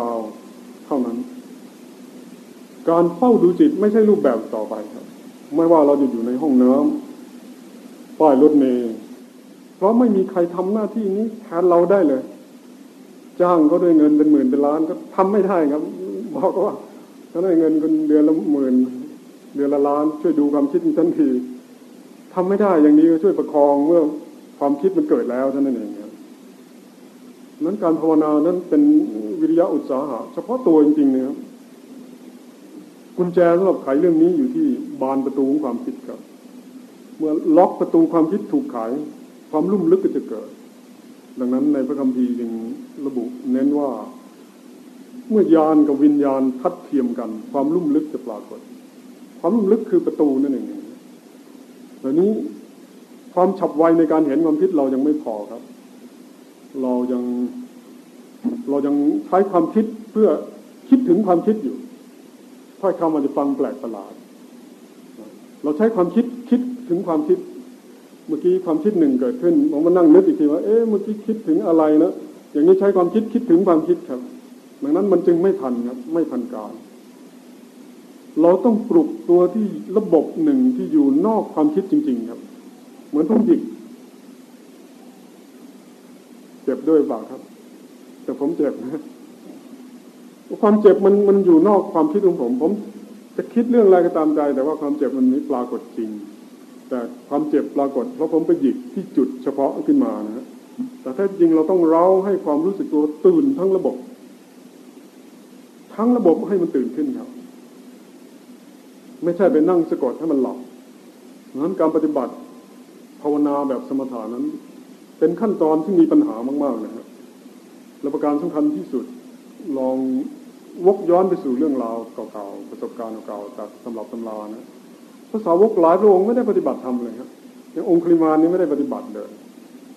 ราวเท่านั้น การเฝ้าดูจิตไม่ใช่รูปแบบต่อไปครับ ไม่ว่าเราจะอยู่ในห้องน้ำป้ายรถเมล์เพราะไม่มีใครทำหน้าที่นี้แทนเราได้เลย จ้างเขาด้วยเงินเป็นหมื่นเป็นล้านก็ทำไม่ได้ครับ บอกว่าเขาได้เงินกันเดือนละหมื่นเดือนละล้าน ช่วยดูความคิดทันทีทำไม่ได้อย่างนี้ก็ช่วยประคองเมื่อความคิดมันเกิดแล้วเท่านั้นเอง นั้นการภาวนานั้นเป็นวิริยะอุตสาหะ เฉพาะตัวจริงๆนะครับกุญแจสำหรับไขเรื่องนี้อยู่ที่บานประตูของความคิดครับ เมื่อล็อกประตูความคิดถูกไขความลุ่มลึกก็จะเกิด ดังนั้นในพระคัมภีร์จึงระบุเน้นว่า เมื่อยานกับวิญญาณทัดเทียมกัน ความลุ่มลึกจะปรากฏ ความลุ่มลึกคือประตูนั่นเองแต่นี้ความฉับไวในการเห็นความคิดเรายังไม่พอครับ เรายังเรายังใช้ความคิดเพื่อคิดถึงความคิดอยู่ถ้อยคำมันจะฟังแปลกประหลาด เราใช้ความคิดคิดถึงความคิด เมื่อกี้ความคิดหนึ่งเกิดขึ้นผมมานั่งนึกอีกทีว่า เอ๊ะเมื่อกี้คิดถึงอะไรนะอย่างนี้ใช้ความคิดคิดถึงความคิดครับ ดังนั้นมันจึงไม่ทันครับ ไม่ทันการ เราต้องปลุกตัวที่ระบบหนึ่งที่อยู่นอกความคิดจริง ๆ ครับ เหมือนทุ่งหยิก จ็บด้วยเปล่าครับ แต่ผมเจ็บนะความเจ็บมันมันอยู่นอกความคิดของผม ผมจะคิดเรื่องอะไรก็ตามใจ แต่ว่าความเจ็บมันไม่ปรากฏจริง แต่ความเจ็บปรากฏ เพราะผมไปหยิกที่จุดเฉพาะขึ้นมานะแต่ถ้าจริงเราต้องเร้าให้ความรู้สึกตัวตื่นทั้งระบบ ทั้งระบบให้มันตื่นขึ้นครับไม่ใช่ไปนั่งสะกดให้มันหลับนั้นการปฏิบัติภาวนาแบบสมถานั้น เป็นขั้นตอนที่มีปัญหามาก ๆนะครับและประการสำคัญที่สุดลองวกย้อนไปสู่เรื่องราวเก่าๆประสบการณ์เก่าๆจากสำหรับตำรานะภาษาวกหลายพระองค์ไม่ได้ปฏิบัติธรรมเลยครับอย่างองค์คลิมานี้ไม่ได้ปฏิบัติเลย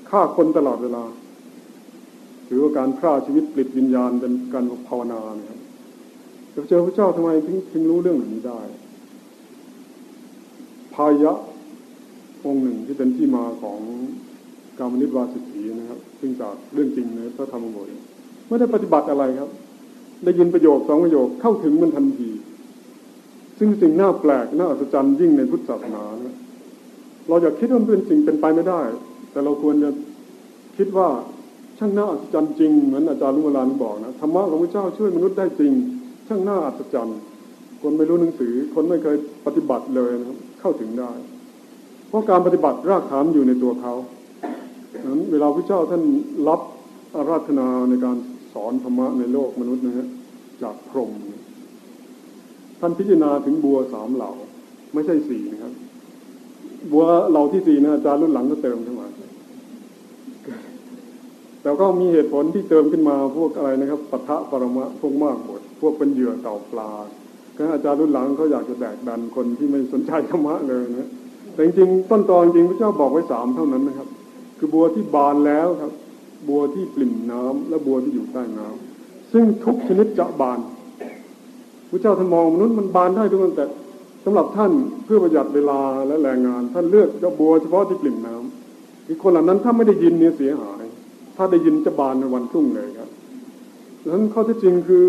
ฆ่าคนตลอดเวลาถือว่าการฆ่าชีวิตปลิดวิญญาณเป็นการภาวนานะครับจะเจอพระเจ้าทำไมถึงถึงรู้เรื่องเหล่านี้ได้พายะองค์หนึ่งที่เป็นที่มาของ การมนิวาสิทธีนะครับ ซึ่งจากเรื่องจริงในพระธรรมบทไม่ได้ปฏิบัติอะไรครับ ได้ยินประโยคสองประโยคเข้าถึงมันทันที ซึ่งสิ่งน่าแปลกน่าอัศจรรย์ยิ่งในพุทธศาสนานะเราอยากคิดว่าเป็นสิ่งเป็นไปไม่ได้ แต่เราควรจะคิดว่าช่างน่าอัศจรรย์จริงเหมือนอาจารย์ลุมาลานบอกนะธรรมะของพระเจ้าช่วยมนุษย์ได้จริง ช่างน่าอัศจรรย์คนไม่รู้หนังสือ คนไม่เคยปฏิบัติเลยนะครับ เข้าถึงได้ เพราะการปฏิบัติรากฐานอยู่ในตัวเขา นั้นเวลาพระเจ้าท่านรับอาราธนาในการสอนธรรมะในโลกมนุษย์นะฮะจากพรหมท่านพิจารณาถึงบัวสามเหล่า ไม่ใช่สี่นะครับ บัวเหล่าที่สี่นะอาจารย์รุ่นหลังก็เติมขึ้นมาแต่ก็มีเหตุผลที่เติมขึ้นมาพวกอะไรนะครับปัทะปรมะพวกมากหมดพวกเป็นเหยื่อเต่าปลาก็อาจารย์รุ่นหลังเขาอยากจะแดกดันคนที่ไม่สนใจธรรมะเลยนะแต่จริงๆต้นตอนจริงพระเจ้าบอกไว้สามเท่านั้นนะครับ คือบัวที่บานแล้วครับ บัวที่ปริ่มน้ำและบัวที่อยู่ใต้น้ำซึ่งทุกชนิดจะบานพระเจ้าท่านมองมนุษย์มันบานได้ทุกคนแต่สำหรับท่านเพื่อประหยัดเวลาและแรงงาน ท่านเลือกเจ้าบัวเฉพาะที่ปริ่มน้ำอีกคนเหล่านั้นถ้าไม่ได้ยินเนี่ยเสียหาย ถ้าได้ยินจะบานในวันพรุ่งเลยครับดังนั้นข้อที่จริงคือ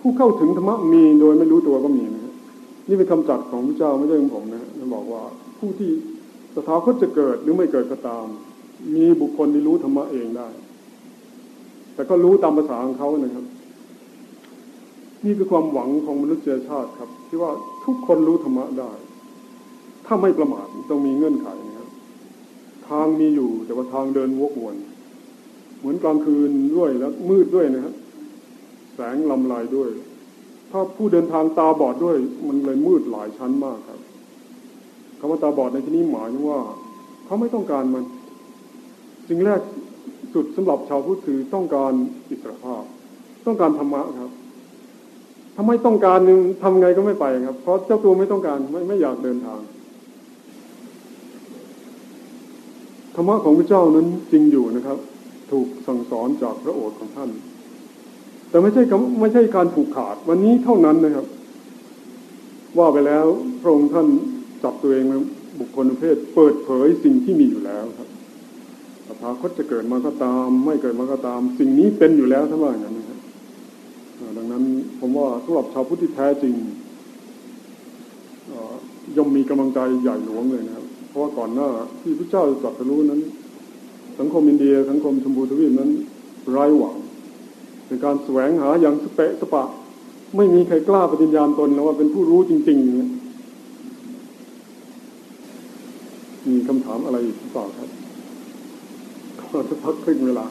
ผู้เข้าถึงธรรมะมีโดยไม่รู้ตัวก็มีนะนี่เป็นคำจัดของพระเจ้าไม่ใช่ของผมนะท่านบอกว่าผู้ที่สถาคตจะเกิดหรือไม่เกิดก็ตาม มีบุคคลที่รู้ธรรมะเองได้ แต่ก็รู้ตามภาษาของเขานะครับ นี่คือความหวังของมนุษยชาติครับ ที่ว่าทุกคนรู้ธรรมะได้ ถ้าไม่ประมาทต้องมีเงื่อนไขนะครับ ทางมีอยู่แต่ว่าทางเดินวกวน เหมือนกลางคืนด้วยแล้วมืดด้วยนะครับ แสงลำลายด้วย ถ้าผู้เดินทางตาบอดด้วย มันเลยมืดหลายชั้นมากครับคำว่าตาบอดในที่นี้หมายถึงว่า เขาไม่ต้องการมัน สิ่งแรกสุดสำหรับชาวพุทธคือต้องการอิสรภาพ ต้องการธรรมะครับถ้าไม่ต้องการนึงทำไงก็ไม่ไปครับ เพราะเจ้าตัวไม่ต้องการไม่ไม่อยากเดินทางธรรมะของพระเจ้านั้นจริงอยู่นะครับ ถูกสั่งสอนจากพระโอษฐ์ของท่าน แต่ไม่ใช่ไม่ใช่การผูกขาด วันนี้เท่านั้นนะครับ ว่าไปแล้วพระองค์ท่านจับตัวเองเป็นบุคคลประเภท เปิดเผยสิ่งที่มีอยู่แล้วครับ ตถาคตจะเกิดมาก็ตาม ไม่เกิดมาก็ตาม สิ่งนี้เป็นอยู่แล้วทั้งว่าอย่างนั้นนะครับดังนั้นผมว่าสำหรับชาวพุทธที่แท้จริงย่อมมีกำลังใจใหญ่หลวงเลยนะครับ เพราะว่าก่อนหน้าที่พระเจ้าจะตรัสรู้นั้น สังคมอินเดีย สังคมชมพูทวีปนั้นไร้หวังในการแสวงหาอย่างสเปะสปะ ไม่มีใครกล้าปฏิญญาณตนนะว่าเป็นผู้รู้จริงๆเนี่ยมีคำถามอะไรอีกหรือเปล่าครับ ขอสักพักครึ่งเวลา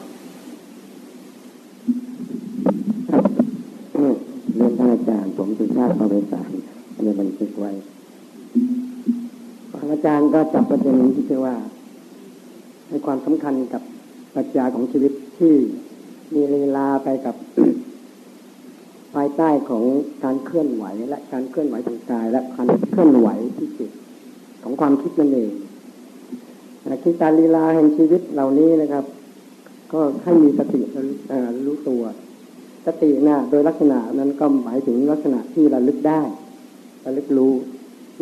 เรียนท่านอาจารย์ ผมสุชาติเอาไปสารในบันทึกไว้อาจารย์ก็จับประเด็นที่เรียกว่า ให้ความสำคัญกับปัจจัยของชีวิตที่มีเวลาไปกับ ภายใต้ของการเคลื่อนไหว และการเคลื่อนไหวทางกาย และการเคลื่อนไหวที่จิตของความคิดนั่นเอง คือการลีลาแห่งชีวิตเหล่านี้นะครับ ก็ให้มีสติรู้ตัว สตินะโดยลักษณะนั้นก็หมายถึงลักษณะที่ระลึกได้ระลึกรู้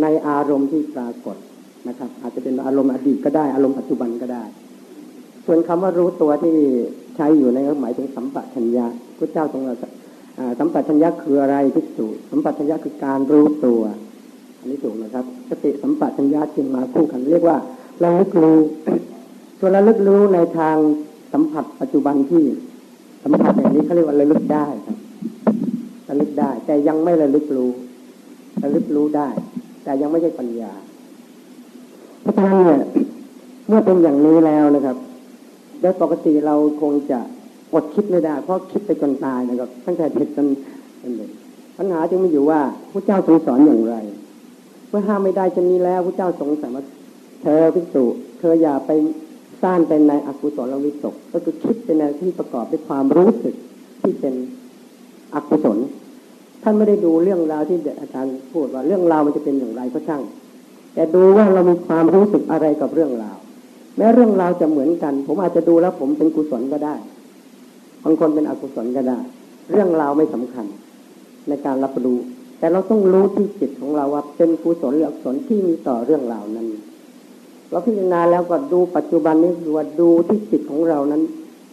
ในอารมณ์ที่ปรากฏนะครับ อาจจะเป็นอารมณ์อดีตก็ได้อารมณ์ปัจจุบันก็ได้ ส่วนคำว่ารู้ตัวที่ใช้อยู่ในหมายถึงสัมปชัญญะพระเจ้าทรงเราสัมปชัญญะคืออะไรที่สูสัมปชัญญะคือการรู้ตัว อันนี้ถูกนะครับ สติสัมปชัญญะจึงมาคู่กันเรียกว่า ระลึกรู้ส่วระลึกรู้ในทางสัมผัสปัจจุบันที่สัมผัสอย่างนี้เขาเรียกว่าระลึกได้ครับระลึกได้ แต่ยังไม่ระลึกรู้ระลึกรู้ได้ แต่ยังไม่ใช่ปัญญาเพราะฉะนั้นเนี่ยเมื่อเป็นอย่างนี้แล้วนะครับโดยปกติเราคงจะอดคิดไม่ได้ เพราะคิดไปจนตายนะครับ ตั้งแต่เด็กจนเป็นเด็กปัญหาจึงมีอยู่ว่าพระเจ้าทรงสอนอย่างไร เมื่อห้ามไม่ได้จะมีแล้วพระเจ้าทรงสอนว่า เธอพิสูจเธออย่าไปสร้างเป็นในอกุศลวิตก ก็คือคิดเป็นในที่ประกอบด้วยความรู้สึกที่เป็นอกุศลท่านไม่ได้ดูเรื่องราวที่อาจารย์พูดว่าเรื่องราวมันจะเป็นอย่างไรก็ช่าง แต่ดูว่าเรามีความรู้สึกอะไรกับเรื่องราว แม้เรื่องราวจะเหมือนกัน ผมอาจจะดูแล้วผมเป็นกุศลก็ได้บางคนเป็นอกุศลก็ได้ เรื่องราวไม่สำคัญในการรับรู้ แต่เราต้องรู้ที่จิตของเราว่าเป็นกุศลหรืออกุศลที่มีต่อเรื่องราวนั้น เราพิจารณาแล้วก็ดูปัจจุบันนี้คือว่าดูที่จิตของเรานั้น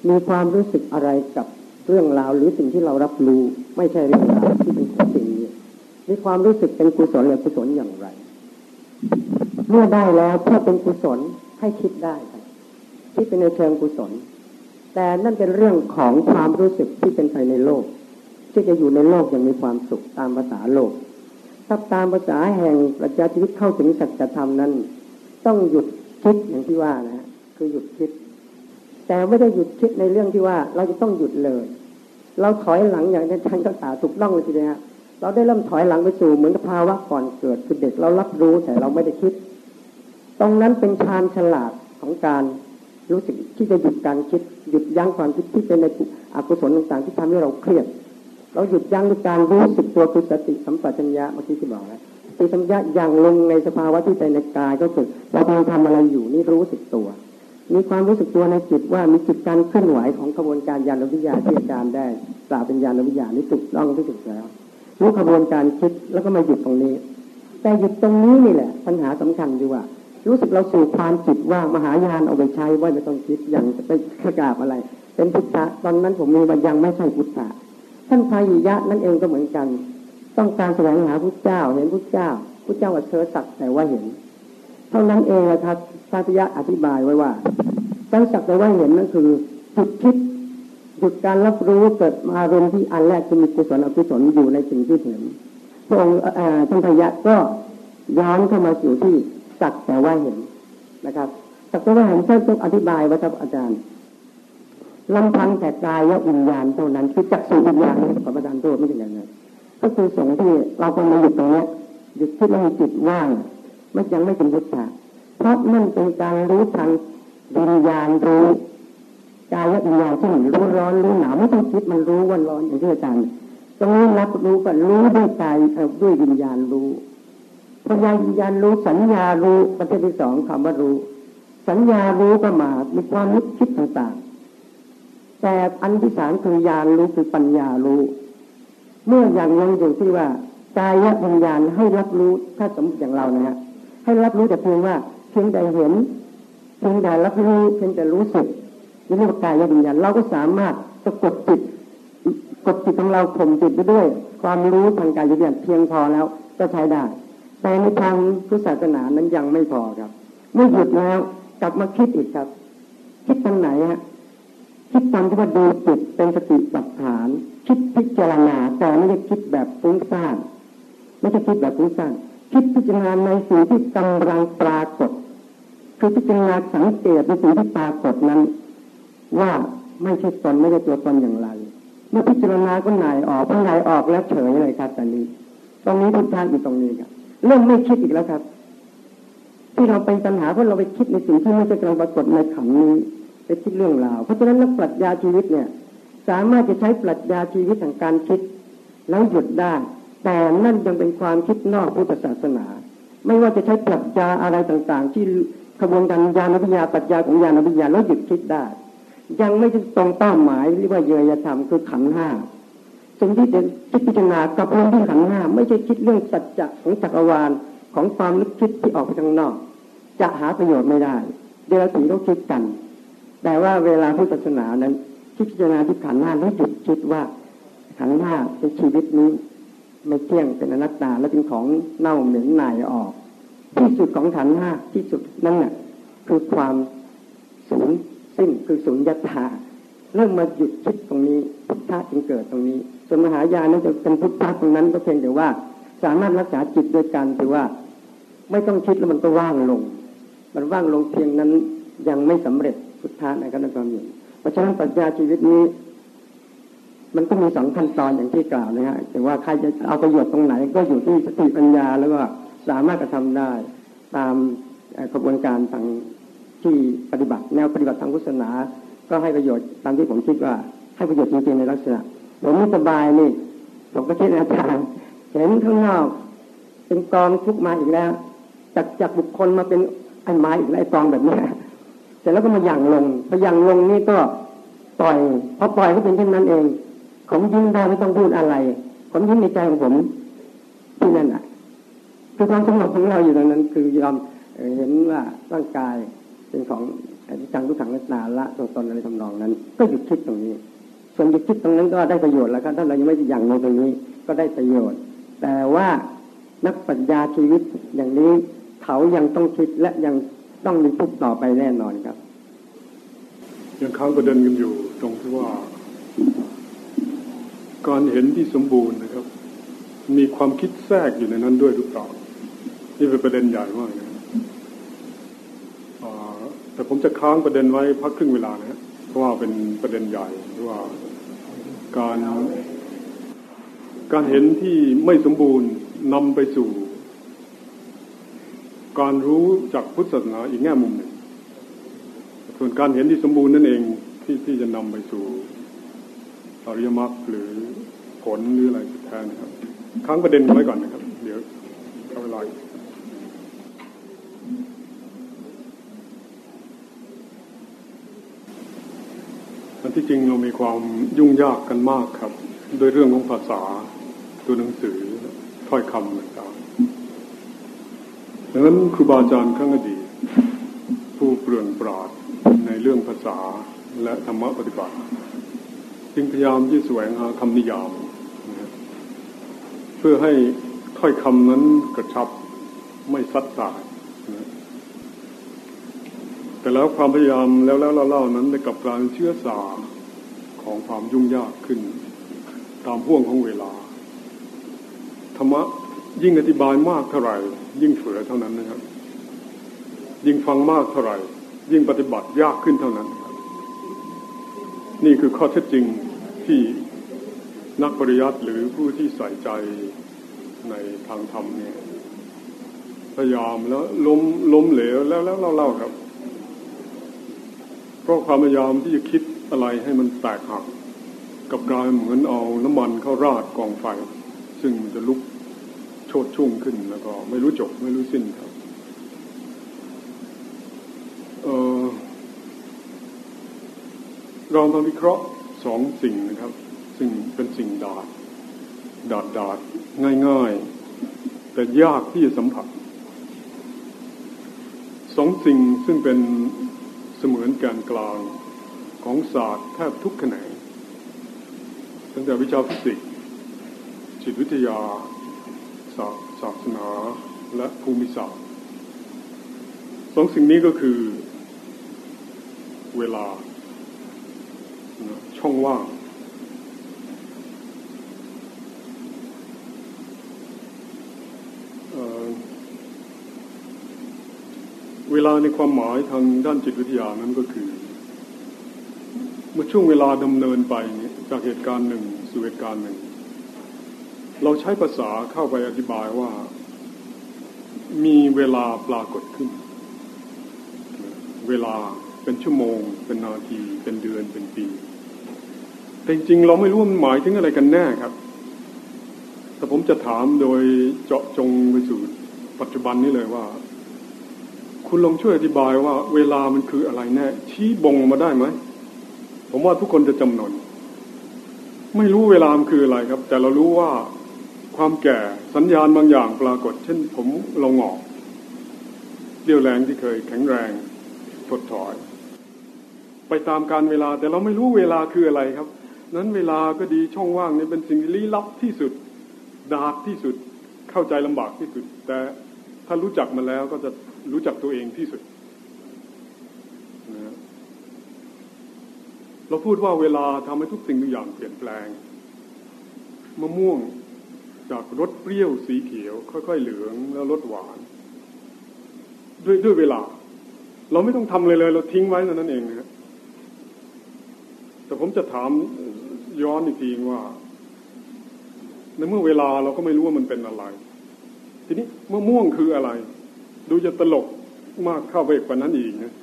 มีความรู้สึกอะไรกับเรื่องราวหรือสิ่งที่เรารับรู้ไม่ใช่เรื่องราวที่เป็นสิ่งนี้มีความรู้สึกเป็นกุศลหรือกุศลอย่างไร เมื่อได้แล้วเพื่อเป็นกุศลให้คิดได้ครับคิดเป็นในเชิงกุศล แต่นั่นเป็นเรื่องของความรู้สึกที่เป็นไปในโลก ที่จะอยู่ในโลกอย่างมีความสุขตามภาษาโลกถ้าตามภาษาแห่งปรัชญาชีวิตเข้าถึงสัจธรรมนั้น ต้องหยุดคิดอย่างที่ว่านะคือหยุดคิด แต่ไม่ได้หยุดคิดในเรื่องที่ว่า เราจะต้องหยุดเลย เราถอยหลังอย่างที่ท่านก็สาถูกต้องเลยทีเดียวเราได้เริ่มถอยหลังไปสู่เหมือนกับภาวะก่อนเกิดคือเด็กเรารับรู้แต่เราไม่ได้คิด ตรงนั้นเป็นชานฉลาดของการรู้สึกที่จะหยุดการคิด หยุดยั้งความคิดที่เป็นในอกุศลต่างๆที่ทำให้เราเครียด เราหยุดยั้งด้วยการรู้สึกตัวคือสติสัมปชัญญะเมื่อกี้ที่บอกแล้ว ติสัมยาอย่างลงในสภาวะที่ใจในกายก็คือเรากำลังทำอะไรอยู่นี่รู้สึกตัว มีความรู้สึกตัวในจิตว่ามีจิตการเคลื่อนไหวของกระบวนการยานวิทยาที่อาจารย์ได้กล่าวเป็นยานวิทยานี่ถูกต้องที่ถูกแล้วรู้กระบวนการคิดแล้วก็มาหยุดตรงนี้ แต่หยุดตรงนี้นี่แหละ ปัญหาสำคัญอยู่ว่า รู้สึกเราสู่ความจิตว่ามหายานเอาไปใช้ว่าไม่ต้องคิดอย่างไปประกาศอะไร เป็นพุทธะตอนนั้นผมมีมันยังไม่ใช่พุทธะท่านพายิยะนั่นเองก็เหมือนกัน ต้องการแสวงหาพระเจ้า เห็นพระเจ้าพระเจ้าว่าเธอสักแต่ว่าเห็น เท่านั้นเองนะครับพระพิยะอธิบายไว้ว่าการสักแต่ว่าเห็นนั่นคือหยุดคิดหยุดการรับรู้เกิดอารมณ์ที่อันแรกคือมีกุศลอกุศลอยู่ในสิ่งที่เห็นพระองค์ท่านพยะก็ย้อนเข้ามาสู่ที่สักแต่ว่าเห็นนะครับสักแต่ว่าเห็นท่านต้องอธิบายว่าครับอาจารย์ลำพังแต่กายวิญญาณเท่านั้นคือจักสู่วิญญาณขอประทานโทษไม่ใช่อย่างนั้น ก็คือสงที่เราควรมาหยุดตรงนี้หยุดที่ไม่มีจิตว่าง ไม่ยังไม่เป็นพุทธะเพราะนั่นเป็นการรู้ทางวิญญาณรู้กายวิญญาณที่รู้ร้อนรู้หนาวไม่ต้องคิดมันรู้ว่าร้อนอย่างที่อาจารย์ตรงนี้รับรู้ก็รู้ด้วยกายด้วยวิญญาณรู้ปัญาวิญญาณรู้สัญญารู้ประเภทที่สองคำว่ารู้ สัญญารู้ก็มามีความนึกคิดต่างๆ แต่อันที่สามคือญาณรู้คือปัญญารู้ เมื่ออย่างยังอยู่ที่ว่ากายวิญญาณให้รับรู้ถ้าสมมติอย่างเรานะฮะให้รับรู้แต่เพียงว่าเพียงแต่เห็นเพียงแต่รับรู้เพียงแต่รู้สึกนี่เรียกว่ากายวิญญาณเราก็สามารถสะกดจิตกดจิตของเราข่มจิตไปด้วย ความรู้ทางกายวิญญาณเพียงพอแล้วก็ใช้ได้ แต่ในทางพุทธศาสนานั้นยังไม่พอครับเมื่อหยุดแล้วกลับมาคิดอีกครับ คิดทางไหนฮะคิดตามที่ว่าดูจิตเป็นสติปัฏฐาน คิดพิจารณาแต่ไม่ได้คิดแบบฟุ้งซ่านไม่ใช่คิดแบบฟุ้งซ่านคิดพิจารณาในสิ่งที่กำลังปรากฏ คือพิจารณาสังเกตในสิ่งที่ปรากฏนั้น ว่าไม่ใช่ตนไม่ใช่ตัวตนอย่างไร เมื่อพิจารณาก็หนายออกพอหนายออกแล้วเฉยเลยครับตอนนี้ ตรงนี้ทุกท่านอยู่ตรงนี้ครับเริ่มไม่คิดอีกแล้วครับ ที่เราเป็นปัญหาเพราะเราไปคิดในสิ่งที่ไม่ใช่กำลังปรากฏในขันนี้ไปคิดเรื่องราวเพราะฉะนั้นนักปรัชญาชีวิตเนี่ย สามารถจะใช้ปรัชญาชีวิตทางการคิด แล้วหยุดได้ แต่นั่นยังเป็นความคิดนอกพุทธศาสนา ไม่ว่าจะใช้ปรัชญาอะไรต่างๆ ที่กระบวนการญาณวิทยาปรัชญาของญาณวิทยาแล้วหยุดคิดได้ ยังไม่ตรงเป้าหมายเรียกว่าเยยธรรมคือขันห้าสิ่งที่เด่นคิดพิจารณากับเรื่องที่ขันห้าไม่ใช่คิดเรื่องสัจจะของจักรวาลของความลึกคิดที่ออกไปข้างนอก จะหาประโยชน์ไม่ได้ เดรัจฉีต้องคิดกัน แต่ว่าเวลาพุทธศาสนานั้น คิดพิจารณาที่ขันหน้าแล้วหยุดคิดว่าขันหน้าเป็นชีวิตนี้ไม่เที่ยงเป็นอนัตตาและเป็นของเน่าเหม็นหน่ายออก ที่สุดของขันหน้าที่สุดนั่นน่ะคือความสูญสิ้นคือสูญญตาเริ่มมาหยุดคิดตรงนี้พุทธะจึงเกิดตรงนี้ ส่วนมหายานนั้นจะเป็นพุทธะตรงนั้น ก็เพียงแต่ว่า สามารถรักษาจิตโดยการถือว่า ไม่ต้องคิดแล้วมันก็ว่างลง มันว่างลงเพียงนั้นยังไม่สำเร็จพุทธะนะครับนักการเมือง เพราะฉะนั้นปรัชญาชีวิตนี้ มันก็มีสองขั้นตอนอย่างที่กล่าวนะฮะแต่ว่าใครจะเอาประโยชน์ตรงไหน ก็อยู่ที่สติปัญญาแล้วก็สามารถกระทำได้ตามกระบวนการทางที่ปฏิบัติ แนวปฏิบัติทางพุทธศาสนา ก็ให้ประโยชน์ตามที่ผมคิดว่าให้ประโยชน์จริงๆในลักษณะผมไม่สบายนี่ผมก็คิดอาจารย์เห็นข้างนอกเป็นกองทุกมาอีกแล้วจากจากบุคคลมาเป็นไอ้ไม้อีกแล้วไอ้กองแบบนี้ เสร็จแล้วก็มาหยั่งลงพอหยั่งลงนี่ก็ปล่อยพอปล่อยก็เป็นเช่นนั้นเอง ผมยิ้มได้ไม่ต้องพูดอะไร ผมยิ้มในใจของผมที่นั่นอะคือความสงบของเราอยู่ตรงนั้น คือยอมเห็นว่าร่างกายเป็นของอจังทุกขังนักนาละตัวตนอะไรทำนองนั้น ก็หยุดคิดตรงนี้ ส่วนหยุดคิดตรงนั้นก็ได้ประโยชน์แล้วครับถ้าเรายังไม่ยังในตรงนี้ก็ได้ประโยชน์ แต่ว่านักปัญญาชีวิตอย่างนี้เขายังต้องคิดและยัง ต้องมีทุกต่อไปแน่นอนครับ ยังค้างประเด็นกันอยู่ตรงที่ว่า การเห็นที่สมบูรณ์นะครับ มีความคิดแทรกอยู่ในนั้นด้วยหรือเปล่านี่เป็นประเด็นใหญ่มากนะแต่ผมจะค้างประเด็นไว้พักครึ่งเวลานะครับเพราะว่าเป็นประเด็นใหญ่ที่ว่าการการเห็นที่ไม่สมบูรณ์นำไปสู่ การรู้จากพุทธศาสนาอีกแง่มุมหนึ่ง ส่วนการเห็นที่สมบูรณ์นั่นเองที่ที่จะนำไปสู่อริยมรรคหรือผลหรืออะไรแทนนะครับค้างประเด็นไว้ก่อนนะครับ เดี๋ยวเข้าเวลาอันที่จริงเรามีความยุ่งยากกันมากครับ โดยเรื่องของภาษาตัวหนังสือถ้อยคำต่าง ดังนั้นครูบาอาจารย์ข้างอดีตผู้เปลื่อนปราดในเรื่องภาษาและธรรมะปฏิบัติ จึงพยายามที่แสวงหาคำนิยาม เพื่อให้ถ้อยคำนั้นกระชับไม่ซัดสายแต่แล้วความพยายามแล้วแล้วเล่าๆนั้นได้กับการเชื่อสาของความยุ่งยากขึ้น ตามพ่วงของเวลาธรรมะ ยิ่งอธิบายมากเท่าไหร่ ยิ่งเฟือเท่านั้นนะครับ ยิ่งฟังมากเท่าไหร่ ยิ่งปฏิบัติยากขึ้นเท่านั้นครับ นี่คือข้อเท็จจริงที่นักปริยัติหรือผู้ที่ใส่ใจในทางธรรมเนี่ยพยายามแล้วล้มล้มเหลวแล้วแล้วเล่าๆครับ เพราะความพยายามที่จะคิดอะไรให้มันแตกหัก กับกลายเหมือนเอาน้ำมันเข้าราดกองไฟ ซึ่งมันจะลุก โชดชุ่มขึ้นแล้วก็ไม่รู้จบไม่รู้สิ้นครับเออเราต้องวิเคราะห์สองสิ่งนะครับ ซึ่งเป็นสิ่งดาดดาดดาดง่ายๆ แต่ยากที่จะสัมผัสสองสิ่งซึ่งเป็นเสมือนแกนกลางของศาสตร์แทบทุกแขนงตั้งแต่วิชาฟิสิกส์จิตวิทยา ศาศาสนาและภูมิศาสตร์สองสิ่งนี้ก็คือ เวลา ช่องว่าง เวลาในความหมายทางด้านจิตวิทยานั้นก็คือ เมื่อช่วงเวลาดำเนินไปจากเหตุการณ์หนึ่งสู่เหตุการณ์หนึ่ง เราใช้ภาษาเข้าไปอธิบายว่า มีเวลาปรากฏขึ้น เวลาเป็นชั่วโมง เป็นนาที เป็นเดือนเป็นปี แต่จริงๆเราไม่รู้มันหมายถึงอะไรกันแน่ครับ แต่ผมจะถามโดยเจาะจงไปสู่ปัจจุบันนี้เลยว่า คุณลองช่วยอธิบายว่า เวลามันคืออะไรแน่ ชี้บ่งมาได้ไหมผมว่าทุกคนจะจำนนไม่รู้เวลามันคืออะไรครับ แต่เรารู้ว่า ความแก่สัญญาณบางอย่างปรากฏ เช่นผมเราหงอกเรี่ยวแรงที่เคยแข็งแรงถดถอย ไปตามการเวลา แต่เราไม่รู้เวลาคืออะไรครับ นั้นเวลาก็ดีช่องว่างนี่เป็นสิ่งลี้ลับที่สุดดาบที่สุดเข้าใจลำบากที่สุด แต่ถ้ารู้จักมาแล้วก็จะรู้จักตัวเองที่สุดนะเราพูดว่าเวลาทำให้ทุกสิ่งทุกอย่างเปลี่ยนแปลงมะม่วง จากรสเปรี้ยวสีเขียว ค่อยๆเหลืองแล้วรสหวาน ด้วยด้วยเวลา เราไม่ต้องทำเลยเลย เราทิ้งไว้นั่นเองนะแต่ผมจะถามย้อนอีกทีว่าในเมื่อเวลาเราก็ไม่รู้ว่ามันเป็นอะไร ทีนี้มะม่วงคืออะไร ดูจะตลกมากเข้าไปกว่านั้นอีกนะ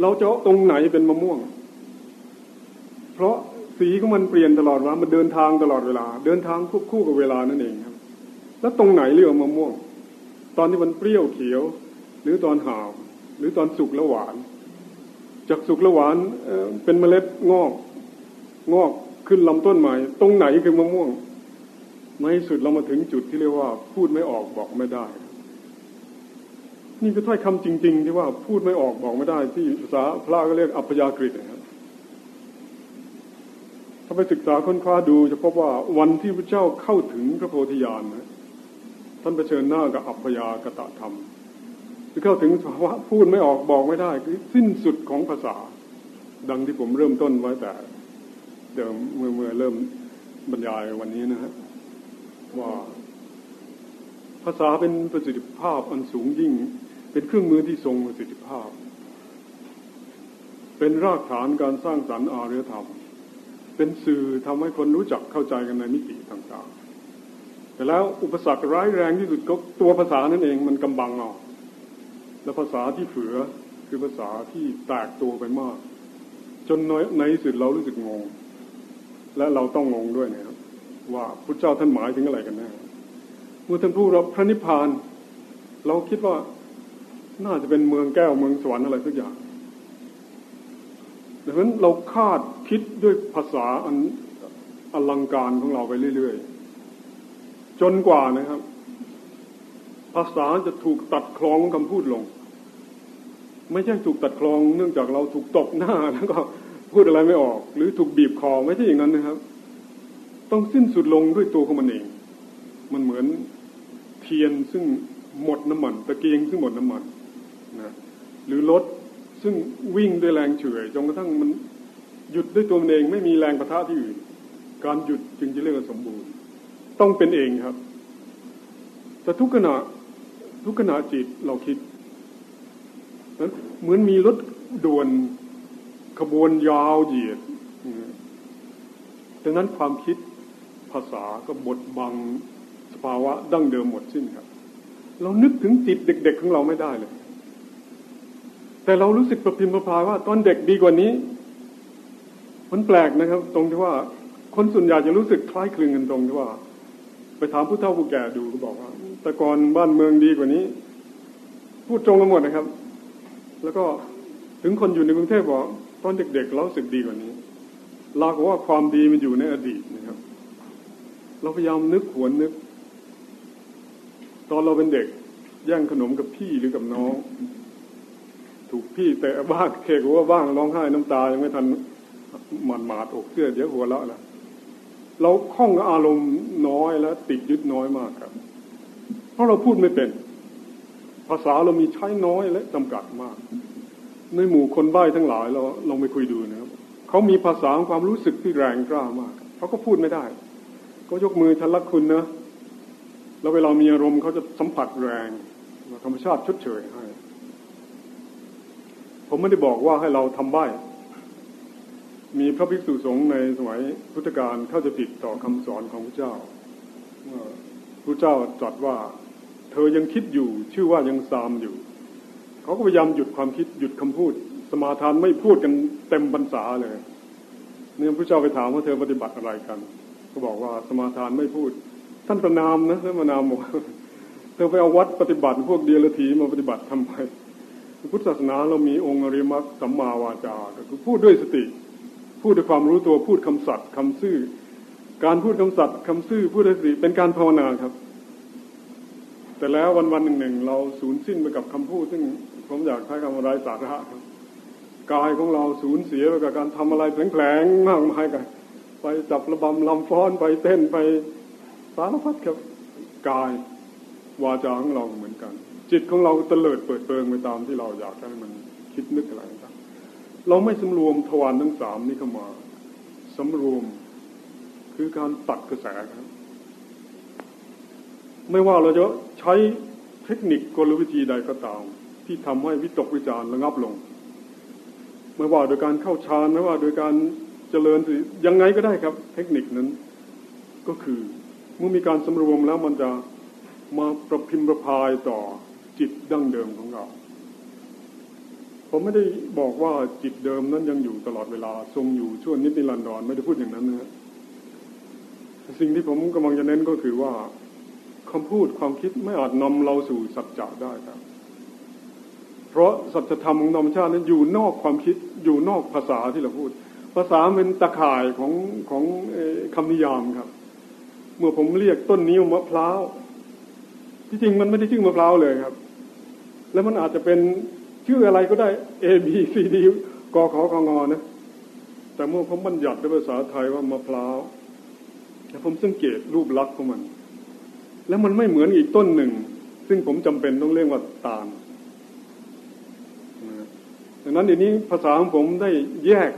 เราจะตรงไหนเป็นมะม่วง เพราะ สีของมันเปลี่ยนตลอดเวลามันเดินทางตลอดเวลา เดินทางควบคู่กับเวลานั่นเองครับ แล้วตรงไหนเรียกมะม่วง ตอนที่มันเปรี้ยวเขียว หรือตอนหาวหรือตอนสุกแล้วหวาน จากสุกแล้วหวานเป็นเมล็ดงอก งอกขึ้นลำต้นใหม่ ตรงไหนคือมะม่วงในสุดเรามาถึงจุดที่เรียกว่า พูดไม่ออกบอกไม่ได้ นี่คือถ้อยคำจริง ๆ ที่ว่าพูดไม่ออกบอกไม่ได้ ที่ภาษาพระก็เรียกอัพยากฤินะครับ ไปศึกษาค้นคว้าดูจะพบว่าวันที่พระเจ้าเข้าถึงพระโพธิญาณนะท่านเผชิญหน้ากับอัพยากตะธรรมที่เข้าถึงภาวะพูดไม่ออกบอกไม่ได้ คือสิ้นสุดของภาษา ดังที่ผมเริ่มต้นไว้แต่ เดิมเมื่อเมื่อเริ่มบรรยายวันนี้นะฮะว่า ภาษาเป็นประสิทธิภาพอันสูงยิ่ง เป็นเครื่องมือที่ทรงประสิทธิภาพ เป็นรากฐานการสร้างสรรค์อารยธรรม เป็นสื่อทำให้คนรู้จักเข้าใจกันในมิติต่างๆ แต่แล้วอุปสรรคร้ายแรงที่สุดก็ตัวภาษานั่นเองมันกำบังเอาและภาษาที่เฝือคือภาษาที่แตกตัวไปมาก จนในที่สุดเรารู้สึกงง และเราต้องงงด้วยนะครับว่าพระเจ้าท่านหมายถึงอะไรกันแน่เมื่อท่านพูดว่าพระนิพพาน เราคิดว่าน่าจะเป็นเมืองแก้วเมืองสวรรค์อะไรสักอย่าง ดังนั้นเราคาดคิดด้วยภาษาอันอลังการของเราไปเรื่อยๆ จนกว่านะครับ ภาษาจะถูกตัดคลองคำพูดลง ไม่ใช่ถูกตัดคลองเนื่องจากเราถูกตบหน้าแล้วก็พูดอะไรไม่ออก หรือถูกบีบคอไม่ใช่อย่างนั้นนะครับ ต้องสิ้นสุดลงด้วยตัวของมันเอง มันเหมือนเทียนซึ่งหมดน้ำมัน ตะเกียงซึ่งหมดน้ำมันนะหรือรถ ซึ่งวิ่งด้วยแรงเฉื่อยจนกระทั่งมันหยุดด้วยตัวมันเองไม่มีแรงประทะที่อื่น การหยุดจึงจะเรียกว่าสมบูรณ์ ต้องเป็นเองครับ แต่ทุกขณะทุกขณะจิตเราคิดนั้นเหมือนมีรถด่วนขบวนยาวเหยียดดังนั้นความคิดภาษาก็บดบังสภาวะดั้งเดิมหมดสิ้นครับ เรานึกถึงจิตเด็ก ๆ ของเราไม่ได้เลย แต่เรารู้สึกประพิมพ์ประพายว่าตอนเด็กดีกว่านี้ มันแปลกนะครับ ตรงที่ว่า คนส่วนใหญ่จะรู้สึกคล้ายคลึงกันตรงที่ว่า ไปถามผู้เฒ่าผู้แก่ดูก็บอกว่าแต่ก่อนบ้านเมืองดีกว่านี้ พูดตรงกันหมดนะครับ แล้วก็ถึงคนอยู่ในกรุงเทพบอกตอนเด็กๆเราสึกดีกว่านี้ เราก็ว่าความดีมันอยู่ในอดีตนะครับ เราพยายามนึกหวนนึก ตอนเราเป็นเด็กแย่งขนมกับพี่หรือกับน้อง ถูกพี่แต่บ้างเคกว่าบ้างร้องไห้น้ำตายังไม่ทันหมันหมาดอกเสื้อเดี๋ยวหัวเราะละเราคล่องอารมณ์น้อยและติดยึดน้อยมากครับ เพราะเราพูดไม่เป็น ภาษาเรามีใช้น้อยและจำกัดมาก ในหมู่คนใบ้ทั้งหลายเราลองไปคุยดูนะครับเขามีภาษาความรู้สึกที่แรงกล้ามากเขาก็พูดไม่ได้ก็ยกมือฉันรักคุณนะแล้วเวลามีอารมณ์เขาจะสัมผัสแรงธรรมชาติชดเชยให้ ผมไม่ได้บอกว่าให้เราทำใบมีพระภิกษุสงฆ์ในสมัยพุทธกาลเข้าจะผิดต่อคำสอนของพระเจ้าพระเจ้าตรัสว่า เธอยังคิดอยู่ ชื่อว่ายังซามอยู่ เขาก็พยายามหยุดความคิดหยุดคำพูด สมาทานไม่พูดกันเต็มพรรษาเลยเนี่ยพระเจ้าไปถามว่าเธอปฏิบัติอะไรกัน ก็บอกว่าสมาทานไม่พูด ท่านประนามนะท่านประนามบอกเธอไปเอาวัดปฏิบัติพวกเดียรถีมาปฏิบัติทำไม พุทธศาสนาเรามีองค์อริมักสัมมาวาจาก็คือพูดด้วยสติ พูดด้วยความรู้ตัวพูดคำสัตย์คำซื่อ การพูดคำสัตย์คำซื่อพูดด้วยสติเป็นการภาวนาครับ แต่แล้ววันวันหนึ่งหนึ่งเราสูญสิ้นไปกับคำพูด ซึ่งผมอยากใช้คำว่าไร้สาระครับกายของเราสูญเสียไปกับการทำอะไรแผลงๆมากมายกันไปจับระบำลำฟ้อนไปเต้นไปสารพัดครับกายวาจาของเราเหมือนกัน จิตของเราเตลิดเปิดเปิงไปตามที่เราอยากให้มันคิดนึกอะไรต่างเราไม่สำรวมทวารทั้งสามนี้เข้ามาสำรวมคือการตัดกระแสครับ ไม่ว่าเราจะใช้เทคนิคกลวิธีใดก็ตาม ที่ทำให้วิตกวิจารระงับลง ไม่ว่าโดยการเข้าฌานไม่ว่าโดยการเจริญสิยังไงก็ได้ครับ เทคนิคนั้น ก็คือเมื่อมีการสำรวมแล้วมันจะมาประพิมพ์ประพายต่อ จิตดั้งเดิมของเรา ผมไม่ได้บอกว่าจิตเดิมนั้นยังอยู่ตลอดเวลา ทรงอยู่ช่วงนิดนิรันดรไม่ได้พูดอย่างนั้นนะสิ่งที่ผมกำลังจะเน้นก็คือว่าคำพูดความคิดไม่อาจนำเราสู่สัจจะได้ครับ เพราะสัจธรรมของธรรมชาตินั้นอยู่นอกความคิดอยู่นอกภาษาที่เราพูด ภาษาเป็นตะข่ายของของคำนิยามครับ เมื่อผมเรียกต้นนิ้วมะพร้าวที่จริงมันไม่ได้ชื่อมะพร้าวเลยครับ แล้วมันอาจจะเป็นชื่ออะไรก็ได้ A B C D กขอกงนะ แต่เมื่อผมบัญญัติในภาษาไทยว่ามะพร้าวแล้วผมสังเกตรูปลักษณ์ของมัน แล้วมันไม่เหมือนอีกต้นหนึ่ง ซึ่งผมจำเป็นต้องเรียกว่าตาลดังนั้นเดี๋ยวนี้ภาษาของผมได้แยก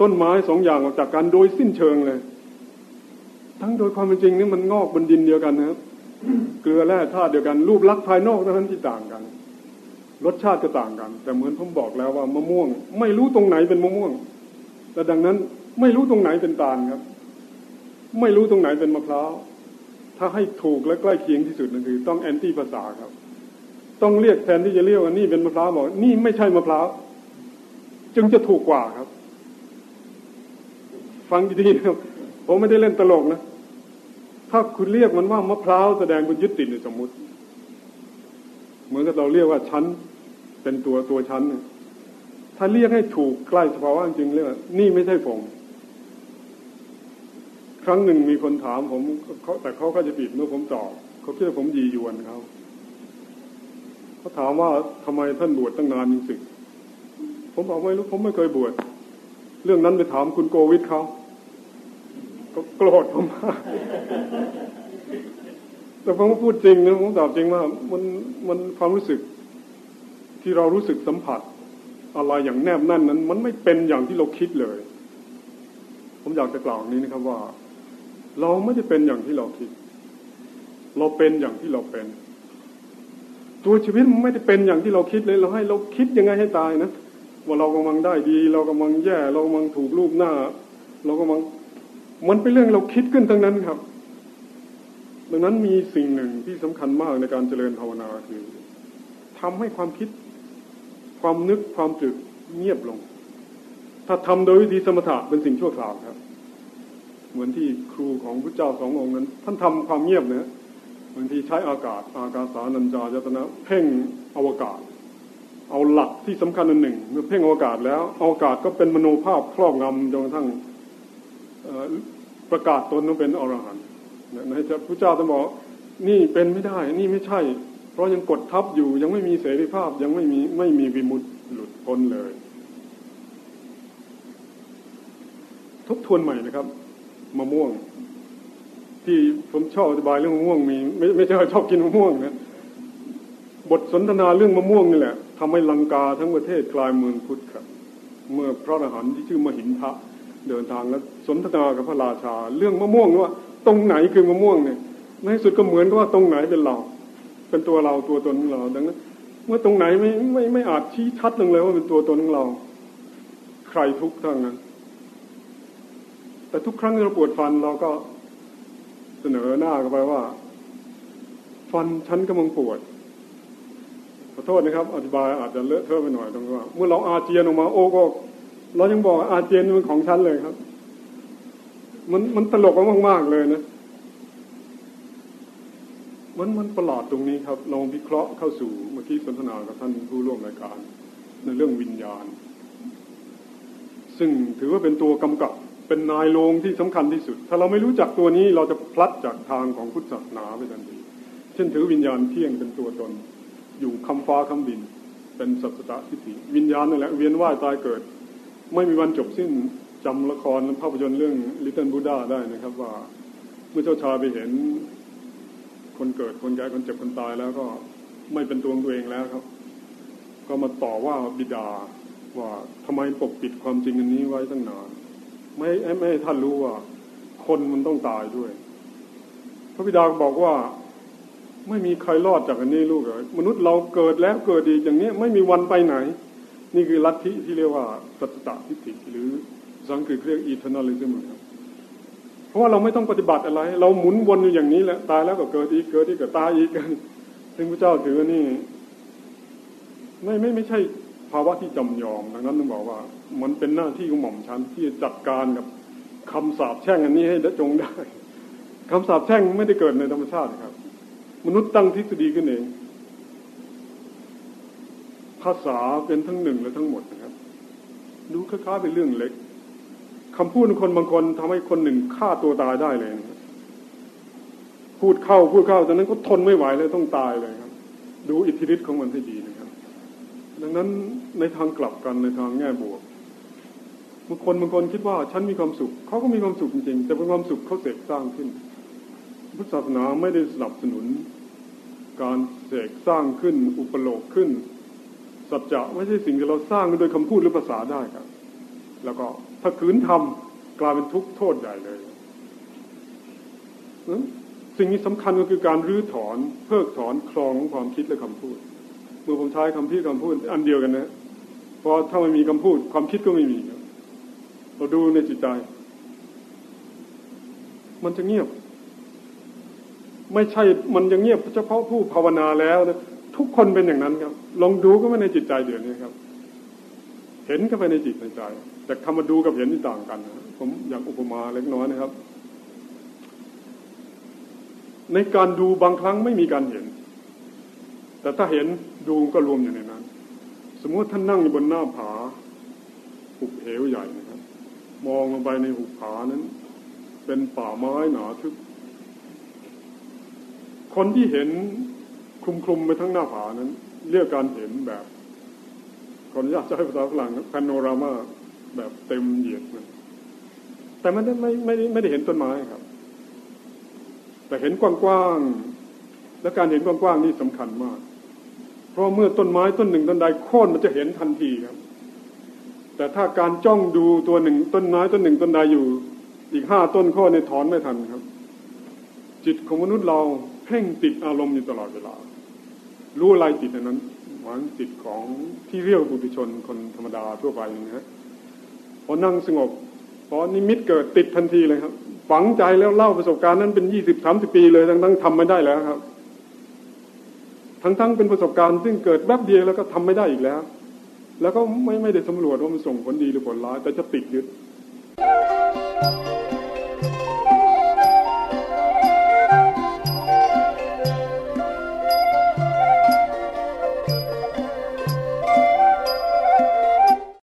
ต้นไม้สองอย่างออกจากกันโดยสิ้นเชิงเลย ทั้งโดยความเป็นจริงนี่มันงอกบนดินเดียวกันนะครับ เกลือแร่ธาตุเดียวกัน รูปลักษณ์ภายนอกนั้นที่ต่างกัน รสชาติก็ต่างกัน แต่เหมือนผมบอกแล้วว่ามะม่วง ไม่รู้ตรงไหนเป็นมะม่วงแต่ดังนั้นไม่รู้ตรงไหนเป็นตาลครับ ไม่รู้ตรงไหนเป็นมะพร้าวถ้าให้ถูกและใกล้เคียงที่สุดนั่นคือ ต้องแอนตี้ภาษาครับ ต้องเรียกแทนที่จะเรียกว่านี่เป็นมะพร้าวบอกนี่ไม่ใช่มะพร้าวจึงจะถูกกว่าครับ ฟังดีๆนะครับผมไม่ได้เล่นตลกนะ ถ้าคุณเรียกมันว่ามะพร้าวแสดงคุณยึดติดในสมมุติ เหมือนกับเราเรียกว่าชั้นเป็นตัวตัวชั้นถ้าเรียกให้ถูกใกล้สภาวะจริงเรียกว่านี่ไม่ใช่ผม ครั้งหนึ่งมีคนถามผมแต่เขาก็จะผิดเมื่อผมตอบเขาคิดว่าผมยียวนเขาเขาถามว่าทำไมท่านบวชตั้งนานจริงๆผมบอกไม่รู้ผมไม่เคยบวชเรื่องนั้นไปถามคุณโกวิทเขา ก็โกรธผมมากแต่ผมพูดจริงนะผมตอบจริงว่ามันมันความรู้สึกที่เรารู้สึกสัมผัส อะไรอย่างแนบแน่นนั้น มันไม่เป็นอย่างที่เราคิดเลย ผมอยากจะกล่าวนี้นะครับว่า เราไม่ได้เป็นอย่างที่เราคิด เราเป็นอย่างที่เราเป็น ตัวชีวิตมันไม่ได้เป็นอย่างที่เราคิดเลยเราให้เราคิดยังไงให้ตายนะว่าเรากำลังได้ดี เรากำลังแย่ เรากำลังถูกรูปหน้า เรากำลัง มันเป็นเรื่องเราคิดขึ้นทั้งนั้นครับ ดังนั้นมีสิ่งหนึ่งที่สำคัญมากในการเจริญภาวนาคือทำให้ความคิด ความนึกความตรึกเงียบลง ถ้าทำโดยวิธีสมถะเป็นสิ่งชั่วคราวครับ เหมือนที่ครูของพระเจ้าสององค์นั้น ท่านทำความเงียบเนะบางทีใช้อากาศ อากาสานัญจายตนะ เพ่งอวกาศ เอาหลักที่สำคัญอันหนึ่ง เมื่อเพ่งอวกาศแล้วอวกาศก็เป็นมโนภาพครอบงำจนกระทั่ง ประกาศตนว่าเป็นอรหันต์ในพระเจ้าจะบอกนี่เป็นไม่ได้ นี่ไม่ใช่ เพราะยังกดทับอยู่ยังไม่มีเสรีภาพยังไม่มีไม่มีวิมุตติหลุดพ้นเลย ทบทวนใหม่นะครับมะม่วง ที่ผมชอบอธิบายเรื่องมะม่วงมี ไม่ไม่ใช่ชอบกินมะม่วงนะบทสนทนาเรื่องมะม่วงนี่แหละทำให้ลังกาทั้งประเทศกลายเมืองพุทธครับ เมื่อพระอรหันต์ที่ชื่อมหินทะ เดินทางแล้วสนทนากับพระราชา เรื่องมะม่วงว่า ตรงไหนคือมะม่วงเนี่ยในที่สุดก็เหมือนกับว่าตรงไหนเป็นเรา เป็นตัวเราตัวตนของเราดังนั้นเมื่อตรงไหนไม่ไม่ไม่อาจชี้ชัดลงเลยว่าเป็นตัวตนของเรา ใครทุกข์ทั้งนั้น แต่ทุกครั้งที่เราปวดฟันเราก็เสนอหน้ากันไปว่า ฟันฉันกำลังปวดขอโทษนะครับ อธิบายอาจจะเลอะเทอะไปหน่อยตรงว่า เมื่อเราอาเจียนออกมาโอ้ก็ เรายังบอกอาเจียนมันของฉันเลยครับ มันมันตลกมากๆเลยนะมันมันประหลาดตรงนี้ครับลองวิเคราะห์เข้าสู่เมื่อกี้สนทนากับท่านผู้ร่วมรายการ ในเรื่องวิญญาณ ซึ่งถือว่าเป็นตัวกำกับเป็นนายโรงที่สำคัญที่สุด ถ้าเราไม่รู้จักตัวนี้เราจะพลัดจากทางของพุทธศาสนาไปทันทีเช่นถือวิญญาณเที่ยงเป็นตัวตน อยู่คำฟ้าคำดิน เป็นสัจตทิฏฐิวิญญาณนั่นแหละเวียนว่ายตายเกิด ไม่มีวันจบสิ้นจำละครภาพยนตร์เรื่องลิตเติ้ลบูดาได้นะครับ ว่าเมื่อเจ้าชายไปเห็น คนเกิดคนแก่คนเจ็บคนตายแล้วก็ไม่เป็นตัวของตัวเองแล้วครับ ก็มาต่อว่าบิดาว่าทำไมปกปิดความจริงอันนี้ไว้ตั้งนานไม่ไม่ให้ท่านรู้ว่า คนมันต้องตายด้วย พระบิดาบอกว่าไม่มีใครรอดจากอันนี้ลูกเอ๋ยมนุษย์เราเกิดแล้วเกิดอีกอย่างนี้ไม่มีวันไปไหน นี่คือลัทธิที่เรียกว่าสัตตทิฏฐิหรือสังกฤษเรียก eternalism ครับเพราะว่าเราไม่ต้องปฏิบัติอะไร เราหมุนวนอยู่อย่างนี้แหละตายแล้วก็เกิดอีกเกิดอีกก็ตายอีกกันซึ่งพระเจ้าถือว่านี่ไม่ไม่ไม่ใช่ภาวะที่จำยอมดังนั้นต้องบอกว่า มันเป็นหน้าที่ของหม่อมฉันที่จะจัดการกับคำสาปแช่งอันนี้ให้จงได้คำสาปแช่งไม่ได้เกิดในธรรมชาติครับ มนุษย์ตั้งทฤษฎีขึ้นเองาษาเป็นทั้งหนึ่งและทั้งหมดนะครับ ดูคล้ายๆเป็นเรื่องเล็กคำพูดคนบางคนทำให้คนหนึ่งฆ่าตัวตายได้เลยนะครับพูดเข้าพูดเข้าตอนนั้นก็ทนไม่ไหวเลยต้องตายเลยครับ ดูอิทธิฤทธิ์ของมันให้ดีนะครับ ดังนั้นในทางกลับกันในทางแง่บวกบางคนบางคนคิดว่าฉันมีความสุขเขาก็มีความสุขจริงๆแต่เป็นความสุขเขาเสกสร้างขึ้น พุทธศาสนาไม่ได้สนับสนุน การเสกสร้างขึ้น อุปโลกขึ้น สัจจะไม่ใช่สิ่งที่เราสร้างโดยคำพูดหรือภาษาได้ครับ แล้วก็ถ้าขืนทำกลายเป็นทุกข์โทษใหญ่เลยสิ่งนี้สำคัญก็คือการรื้อถอน เพิกถอนคลองของความคิดและคำพูด เมื่อผมใช้คำพูดคำพูดอันเดียวกันนะเพราะถ้าไม่มีคำพูด ความคิดก็ไม่มีเราดูในจิตใจ มันจะเงียบ ไม่ใช่มันจะเงียบเฉพาะผู้ภาวนาแล้วนะ ทุกคนเป็นอย่างนั้นครับ ลองดูก็ไม่ในจิตใจเดี๋ยวนี้ครับ เห็นก็ไปในจิตในใจ แต่คำมาดูกับเห็นที่ต่างกันนะผมอยากอุปมาเล็กน้อยนะครับ ในการดูบางครั้งไม่มีการเห็น แต่ถ้าเห็นดูก็รวมอยู่ในนั้น สมมติท่านนั่งอยู่บนหน้าผาหุบเหวใหญ่นะครับ มองลงไปในหุบผานั้น เป็นป่าไม้หนาทึบคนที่เห็น คลุมคลุมไปทั้งหน้าผานั้น เรียกการเห็นแบบขออนุญาตใช้ภาษาฝรั่งพานโนรามาแบบเต็มเหยียดมันแต่มันไม่ไม่ได้ไม่ได้เห็นต้นไม้ครับ แต่เห็นกว้างๆและการเห็นกว้างๆนี่สำคัญมาก เพราะเมื่อต้นไม้ต้นหนึ่งต้นใดโค่นมันจะเห็นทันทีครับ แต่ถ้าการจ้องดูตัวหนึ่งต้นไม้ต้นหนึ่งต้นใดอยู่ อีกห้าต้นโค่นในถอนไม่ทันครับ จิตของมนุษย์เราเพ่งติดอารมณ์อยู่ตลอดเวลา รู้อะไรติดในนั้นหวานจิตของที่เรียกบุตุชนคนธรรมดาทั่วไปนะฮะพอนั่งสงบพอนิมิตเกิดติดทันทีเลยครับ ฝังใจแล้วเล่าประสบการณ์นั้นเป็นยี่สิบสามสิบปีเลยทั้งทั้งทำไม่ได้แล้วครับ ทั้งทั้งเป็นประสบการณ์ซึ่งเกิดแป๊บเดียวแล้วก็ทำไม่ได้อีกแล้ว แล้วก็ไม่ไม่ได้สำรวจว่ามันส่งผลดีหรือผลร้ายแต่จะติดยึด